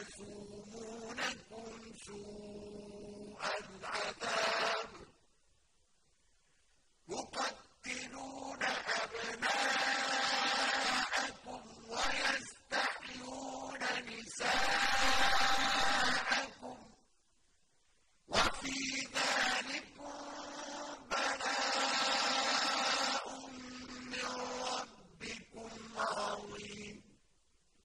يَصُومُونَ